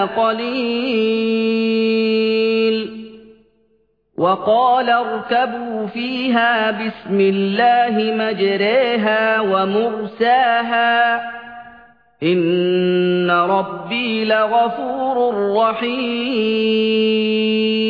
إلا قليل. وقال اركبوا فيها بسم الله مجريها ومرساها. إن ربي لغفور رحيم.